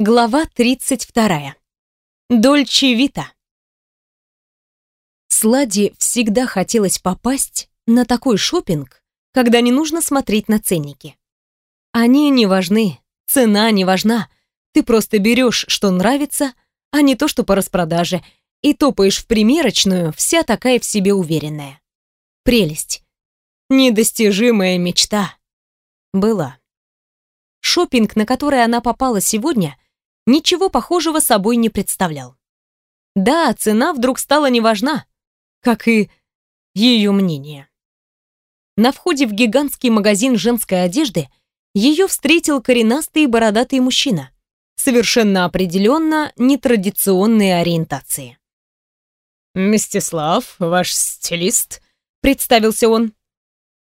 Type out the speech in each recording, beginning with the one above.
Глава 32. Дольче Вита. Сладе всегда хотелось попасть на такой шопинг, когда не нужно смотреть на ценники. Они не важны, цена не важна. Ты просто берешь, что нравится, а не то, что по распродаже, и топаешь в примерочную, вся такая в себе уверенная. Прелесть. Недостижимая мечта. Была. Шопинг, на который она попала сегодня — ничего похожего собой не представлял. Да, цена вдруг стала неважна, как и ее мнение. На входе в гигантский магазин женской одежды ее встретил коренастый и бородатый мужчина, совершенно определенно нетрадиционной ориентации. «Мстислав, ваш стилист», — представился он.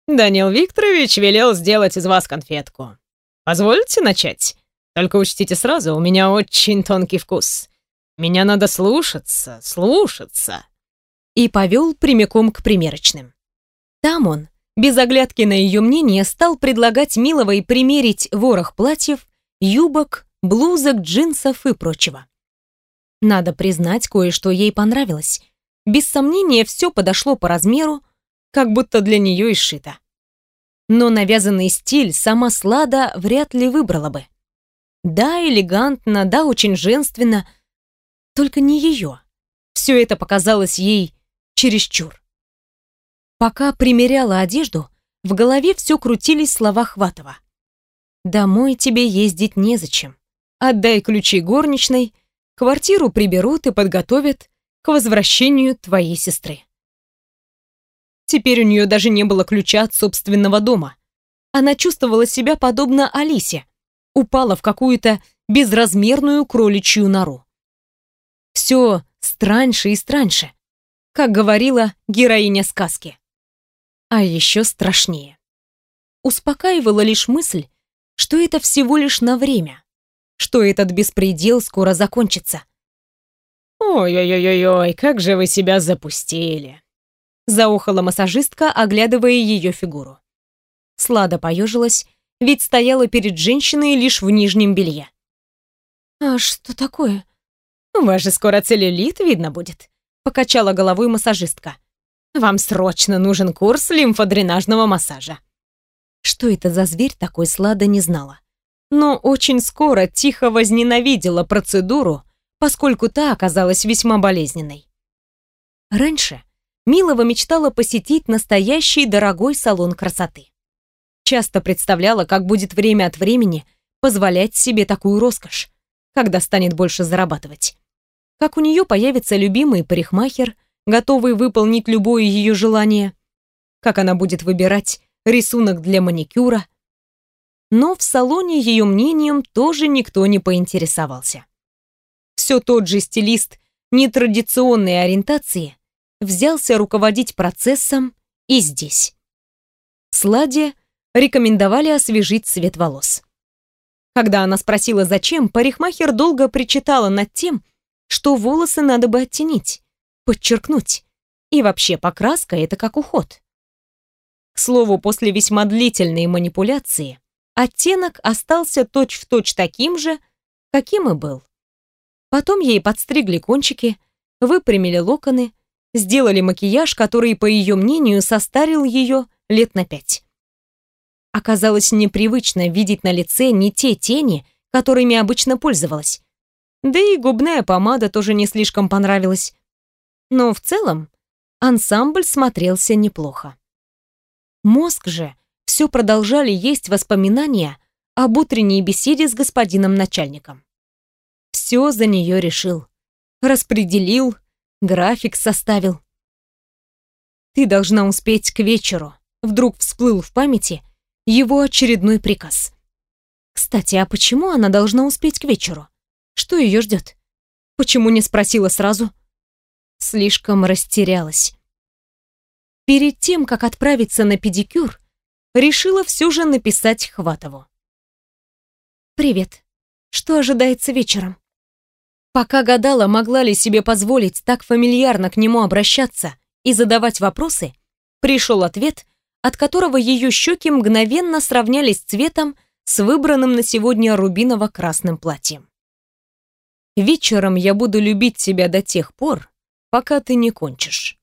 «Данил Викторович велел сделать из вас конфетку. Позвольте начать?» Только учтите сразу, у меня очень тонкий вкус. Меня надо слушаться, слушаться. И повел прямиком к примерочным. Там он, без оглядки на ее мнение, стал предлагать Миловой примерить ворох платьев, юбок, блузок, джинсов и прочего. Надо признать, кое-что ей понравилось. Без сомнения, все подошло по размеру, как будто для нее и сшито. Но навязанный стиль сама Слада вряд ли выбрала бы. Да, элегантно, да, очень женственно. Только не ее. Все это показалось ей чересчур. Пока примеряла одежду, в голове все крутились слова Хватова. «Домой тебе ездить незачем. Отдай ключи горничной, квартиру приберут и подготовят к возвращению твоей сестры». Теперь у нее даже не было ключа от собственного дома. Она чувствовала себя подобно Алисе, упала в какую-то безразмерную кроличью нору. Все страньше и страньше, как говорила героиня сказки. А еще страшнее. Успокаивала лишь мысль, что это всего лишь на время, что этот беспредел скоро закончится. «Ой-ой-ой-ой, как же вы себя запустили!» Заохала массажистка, оглядывая ее фигуру. Слада поежилась ведь стояла перед женщиной лишь в нижнем белье. «А что такое?» «У вас же скоро целлюлит видно будет», — покачала головой массажистка. «Вам срочно нужен курс лимфодренажного массажа». Что это за зверь такой Слада не знала. Но очень скоро тихо возненавидела процедуру, поскольку та оказалась весьма болезненной. Раньше Милова мечтала посетить настоящий дорогой салон красоты. Часто представляла, как будет время от времени позволять себе такую роскошь, когда станет больше зарабатывать. Как у нее появится любимый парикмахер, готовый выполнить любое ее желание. Как она будет выбирать рисунок для маникюра. Но в салоне ее мнением тоже никто не поинтересовался. Все тот же стилист нетрадиционной ориентации взялся руководить процессом и здесь. Сладе рекомендовали освежить цвет волос. Когда она спросила, зачем, парикмахер долго причитала над тем, что волосы надо бы оттенить, подчеркнуть. И вообще покраска — это как уход. К слову, после весьма длительной манипуляции оттенок остался точь-в-точь точь таким же, каким и был. Потом ей подстригли кончики, выпрямили локоны, сделали макияж, который, по ее мнению, состарил ее лет на пять. Оказалось непривычно видеть на лице не те тени, которыми обычно пользовалась. Да и губная помада тоже не слишком понравилась. Но в целом ансамбль смотрелся неплохо. Мозг же все продолжали есть воспоминания об утренней беседе с господином начальником. Все за нее решил. Распределил, график составил. «Ты должна успеть к вечеру», вдруг всплыл в памяти его очередной приказ. Кстати, а почему она должна успеть к вечеру? Что ее ждет? Почему не спросила сразу? Слишком растерялась. Перед тем, как отправиться на педикюр, решила все же написать Хватову. «Привет. Что ожидается вечером?» Пока гадала, могла ли себе позволить так фамильярно к нему обращаться и задавать вопросы, пришел ответ — от которого ее щеки мгновенно сравнялись цветом с выбранным на сегодня рубиново-красным платьем. Вечером я буду любить тебя до тех пор, пока ты не кончишь.